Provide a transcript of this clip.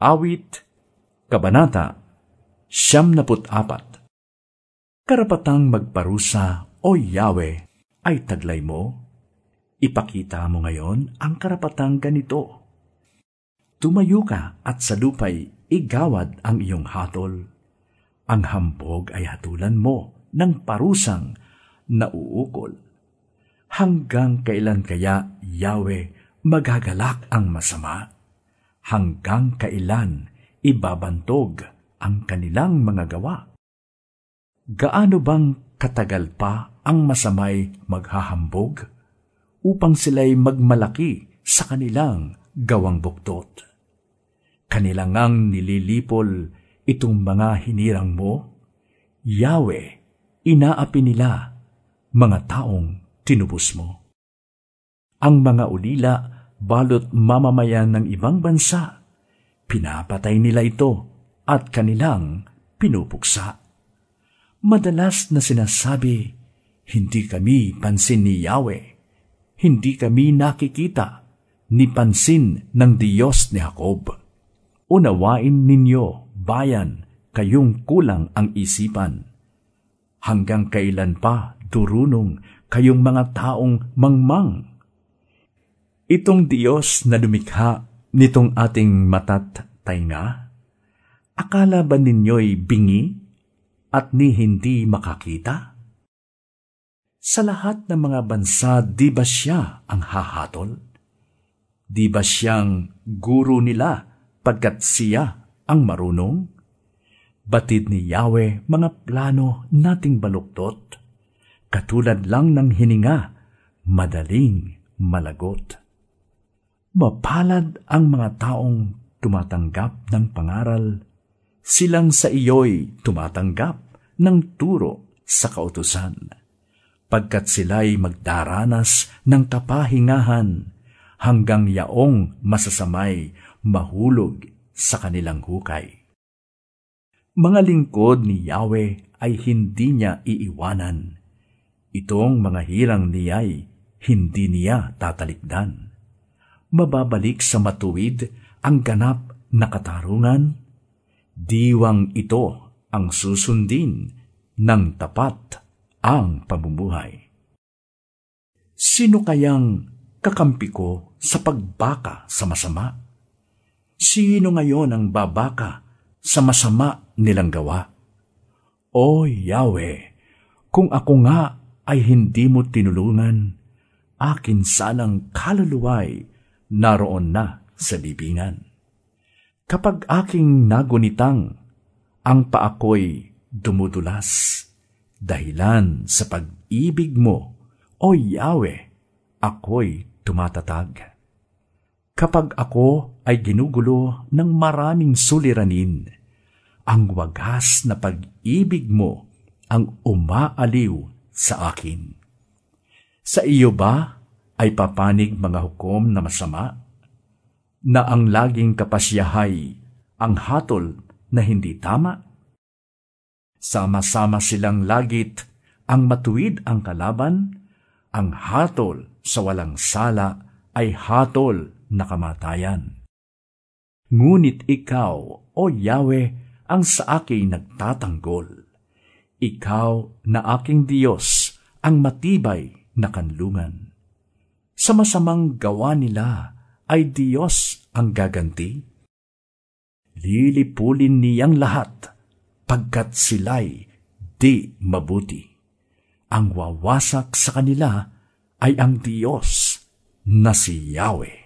Awit, Kabanata, Siyam apat. Karapatang magparusa, O Yahweh, ay taglay mo. Ipakita mo ngayon ang karapatang ganito. Tumayo ka at sa lupay igawad ang iyong hatol. Ang hambog ay hatulan mo ng parusang nauukol. Hanggang kailan kaya, Yahweh, magagalak ang masama? Hanggang kailan ibabantog ang kanilang mga gawa? Gaano bang katagal pa ang masamay maghahambog? upang sila'y magmalaki sa kanilang gawang buktot. Kanilangang nililipol itong mga hinirang mo, Yahweh, inaapi nila, mga taong tinubos mo. Ang mga ulila balot mamamayan ng ibang bansa, pinapatay nila ito at kanilang pinupuksa. Madalas na sinasabi, hindi kami pansin ni Yahweh hindi kami nakikita ni pansin ng Diyos ni Jacob. Unawain ninyo, bayan, kayong kulang ang isipan. Hanggang kailan pa durunong kayong mga taong mangmang? Itong Diyos na lumikha nitong ating matat tainga, akala ba ninyo'y bingi at ni hindi makakita? Sa lahat ng mga bansa, di ba siya ang hahatol? Di ba siyang guro nila pagkat siya ang marunong? Batid ni Yahweh mga plano nating baluktot, katulad lang ng hininga, madaling malagot. Mapalad ang mga taong tumatanggap ng pangaral, silang sa iyo'y tumatanggap ng turo sa kautusan pagkat sila'y magdaranas ng kapahingahan hanggang yaong masasamay mahulog sa kanilang hukay. Mga lingkod ni Yahweh ay hindi niya iiwanan. Itong mga hirang niya'y hindi niya tatalikdan. Mababalik sa matuwid ang ganap na katarungan. Diwang ito ang susundin ng tapat ang pamumuhay. Sino kayang kakampi ko sa pagbaka sa masama? Sino ngayon ang babaka sa masama nilang gawa? O Yahweh, kung ako nga ay hindi mo tinulungan, akin sanang kaluluway naroon na sa libingan. Kapag aking nagunitang, ang paako'y dumudulas Dahilan sa pag-ibig mo, O Yahweh, ako'y tumatatag. Kapag ako ay ginugulo ng maraming suliranin, ang wagas na pag-ibig mo ang umaaliw sa akin. Sa iyo ba ay papanig mga hukom na masama? Na ang laging kapasyahay ang hatol na hindi tama? Sama-sama silang lagit ang matuwid ang kalaban, ang hatol sa walang sala ay hatol na kamatayan. Ngunit ikaw, O Yahweh, ang sa akin nagtatanggol. Ikaw na aking Diyos, ang matibay na kanlungan. Sa masamang gawa nila ay Diyos ang gaganti. Lilipulin niyang lahat pagkat sila'y di mabuti. Ang wawasak sa kanila ay ang Diyos na si Yahweh.